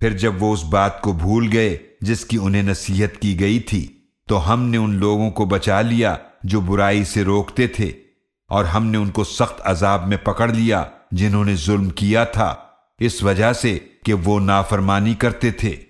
फिर जब वो उस बात को भूल गए जिसकी उन्हें नसीहत की गई थी तो हमने उन लोगों को बचा लिया जो बुराई से रोकते थे, और हमने उनको सख्त अजाब में पकड़ लिया जिन्होंने जुल्म किया था, इस वजह से कि वो नाफरमानी करते थे।